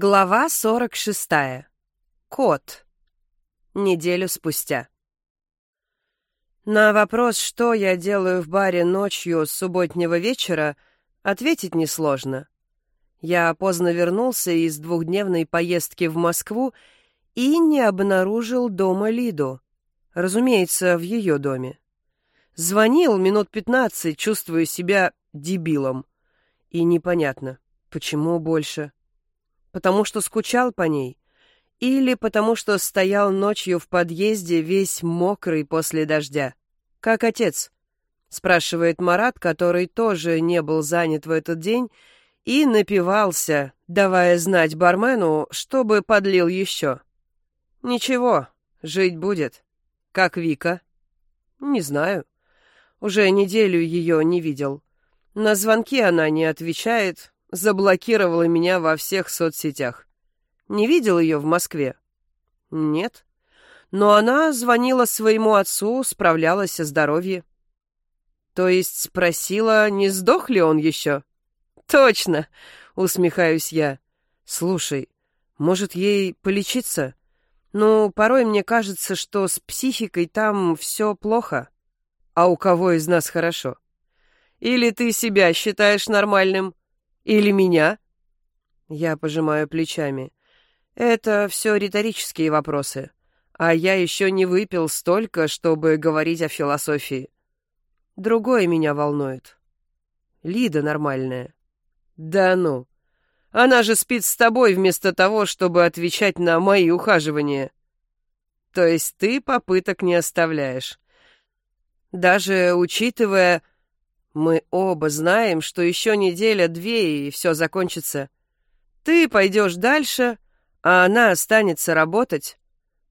Глава 46. Кот. Неделю спустя. На вопрос, что я делаю в баре ночью с субботнего вечера, ответить несложно. Я поздно вернулся из двухдневной поездки в Москву и не обнаружил дома Лиду. Разумеется, в ее доме. Звонил минут пятнадцать, чувствуя себя дебилом. И непонятно, почему больше потому что скучал по ней, или потому что стоял ночью в подъезде весь мокрый после дождя. Как отец? спрашивает Марат, который тоже не был занят в этот день и напивался, давая знать бармену, чтобы подлил еще. Ничего, жить будет. Как Вика? Не знаю. Уже неделю ее не видел. На звонки она не отвечает, заблокировала меня во всех соцсетях. Не видел ее в Москве? Нет. Но она звонила своему отцу, справлялась о здоровье. То есть спросила, не сдох ли он еще? Точно, усмехаюсь я. Слушай, может ей полечиться? Ну, порой мне кажется, что с психикой там все плохо. А у кого из нас хорошо? Или ты себя считаешь нормальным? Или меня?» Я пожимаю плечами. «Это все риторические вопросы, а я еще не выпил столько, чтобы говорить о философии. Другое меня волнует. Лида нормальная». «Да ну! Она же спит с тобой вместо того, чтобы отвечать на мои ухаживания». «То есть ты попыток не оставляешь?» «Даже учитывая...» Мы оба знаем, что еще неделя-две, и все закончится. Ты пойдешь дальше, а она останется работать.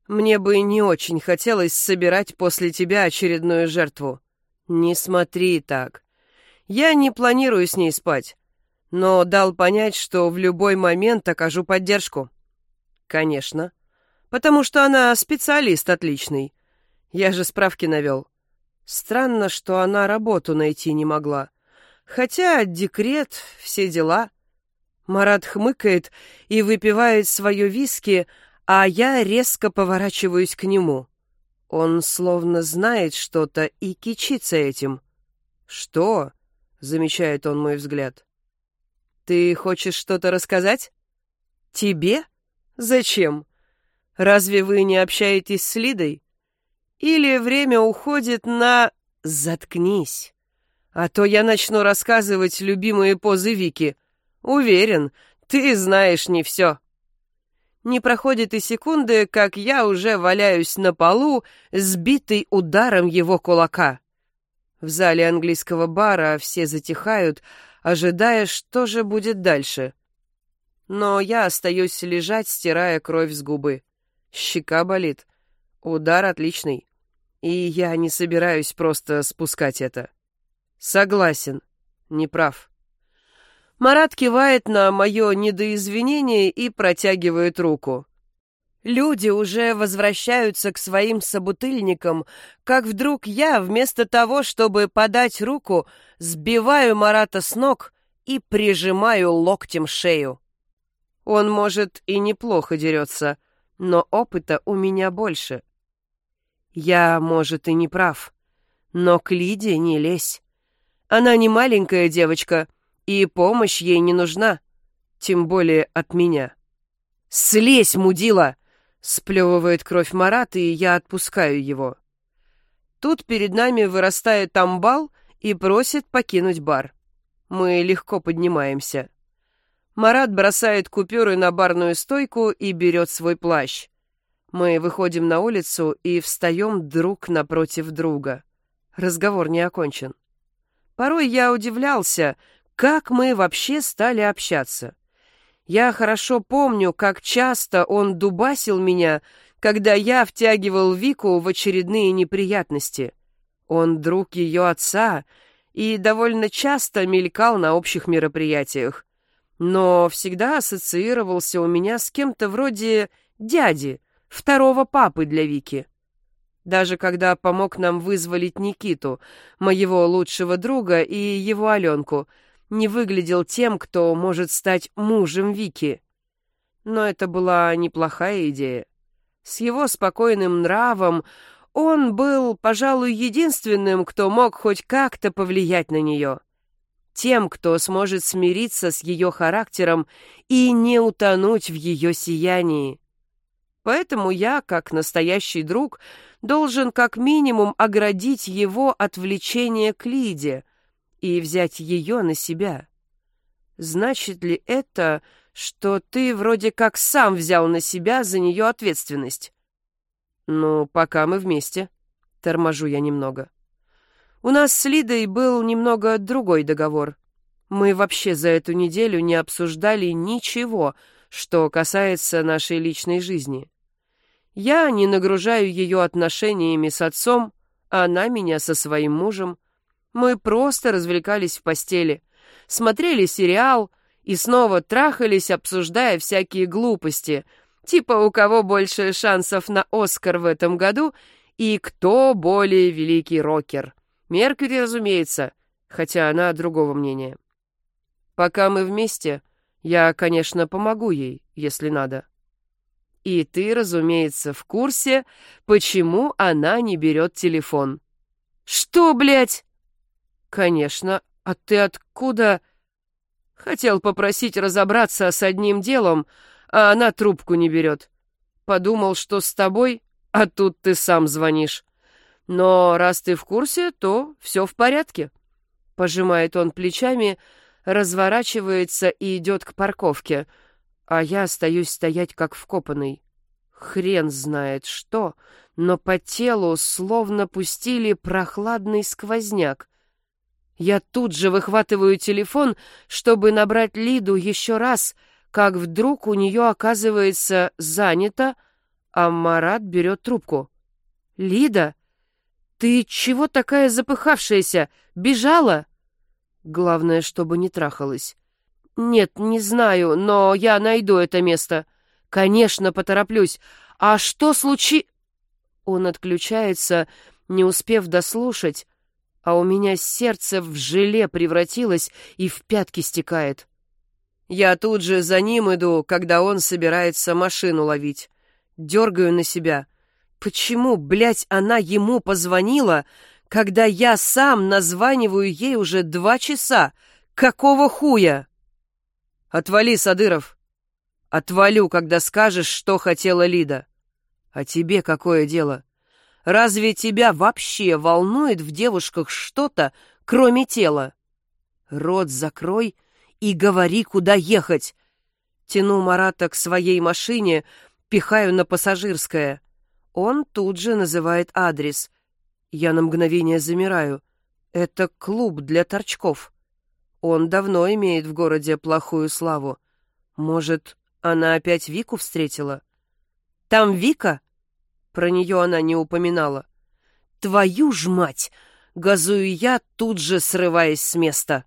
Мне бы не очень хотелось собирать после тебя очередную жертву. Не смотри так. Я не планирую с ней спать, но дал понять, что в любой момент окажу поддержку. Конечно, потому что она специалист отличный. Я же справки навел. Странно, что она работу найти не могла. Хотя декрет, все дела. Марат хмыкает и выпивает свое виски, а я резко поворачиваюсь к нему. Он словно знает что-то и кичится этим. «Что?» — замечает он мой взгляд. «Ты хочешь что-то рассказать?» «Тебе? Зачем? Разве вы не общаетесь с Лидой?» Или время уходит на... Заткнись. А то я начну рассказывать любимые позы Вики. Уверен, ты знаешь не все. Не проходит и секунды, как я уже валяюсь на полу, сбитый ударом его кулака. В зале английского бара все затихают, ожидая, что же будет дальше. Но я остаюсь лежать, стирая кровь с губы. Щека болит. Удар отличный. И я не собираюсь просто спускать это. Согласен. Не прав. Марат кивает на мое недоизвинение и протягивает руку. Люди уже возвращаются к своим собутыльникам, как вдруг я, вместо того, чтобы подать руку, сбиваю Марата с ног и прижимаю локтем шею. Он, может, и неплохо дерется, но опыта у меня больше. Я, может, и не прав, но к Лиде не лезь. Она не маленькая девочка, и помощь ей не нужна, тем более от меня. «Слезь, мудила!» — сплевывает кровь Марат, и я отпускаю его. Тут перед нами вырастает амбал и просит покинуть бар. Мы легко поднимаемся. Марат бросает купюры на барную стойку и берет свой плащ. Мы выходим на улицу и встаем друг напротив друга. Разговор не окончен. Порой я удивлялся, как мы вообще стали общаться. Я хорошо помню, как часто он дубасил меня, когда я втягивал Вику в очередные неприятности. Он друг ее отца и довольно часто мелькал на общих мероприятиях, но всегда ассоциировался у меня с кем-то вроде дяди, второго папы для Вики. Даже когда помог нам вызволить Никиту, моего лучшего друга и его Аленку, не выглядел тем, кто может стать мужем Вики. Но это была неплохая идея. С его спокойным нравом он был, пожалуй, единственным, кто мог хоть как-то повлиять на нее. Тем, кто сможет смириться с ее характером и не утонуть в ее сиянии. Поэтому я, как настоящий друг, должен как минимум оградить его от влечения к Лиде и взять ее на себя. Значит ли это, что ты вроде как сам взял на себя за нее ответственность? Ну, пока мы вместе. Торможу я немного. У нас с Лидой был немного другой договор. Мы вообще за эту неделю не обсуждали ничего, что касается нашей личной жизни. Я не нагружаю ее отношениями с отцом, а она меня со своим мужем. Мы просто развлекались в постели смотрели сериал и снова трахались, обсуждая всякие глупости, типа у кого больше шансов на Оскар в этом году и кто более великий рокер. Меркьюри, разумеется, хотя она другого мнения. Пока мы вместе, я, конечно, помогу ей, если надо. И ты, разумеется, в курсе, почему она не берет телефон. Что, блядь? Конечно, «А ты откуда?» Хотел попросить разобраться с одним делом, а она трубку не берет. Подумал, что с тобой, а тут ты сам звонишь. Но раз ты в курсе, то все в порядке. Пожимает он плечами, разворачивается и идет к парковке, а я остаюсь стоять как вкопанный. Хрен знает что, но по телу словно пустили прохладный сквозняк. Я тут же выхватываю телефон, чтобы набрать Лиду еще раз, как вдруг у нее оказывается занято, а Марат берет трубку. «Лида, ты чего такая запыхавшаяся? Бежала?» Главное, чтобы не трахалась. «Нет, не знаю, но я найду это место. Конечно, потороплюсь. А что случи...» Он отключается, не успев дослушать, а у меня сердце в желе превратилось и в пятки стекает. Я тут же за ним иду, когда он собирается машину ловить. Дергаю на себя. Почему, блядь, она ему позвонила, когда я сам названиваю ей уже два часа? Какого хуя? Отвали, Садыров. Отвалю, когда скажешь, что хотела Лида. А тебе какое дело? Разве тебя вообще волнует в девушках что-то, кроме тела? Рот закрой и говори, куда ехать. Тяну Марата к своей машине, пихаю на пассажирское. Он тут же называет адрес. Я на мгновение замираю. Это клуб для торчков. Он давно имеет в городе плохую славу. Может, она опять Вику встретила? Там Вика? Про нее она не упоминала. «Твою ж мать!» — газую я, тут же срываясь с места.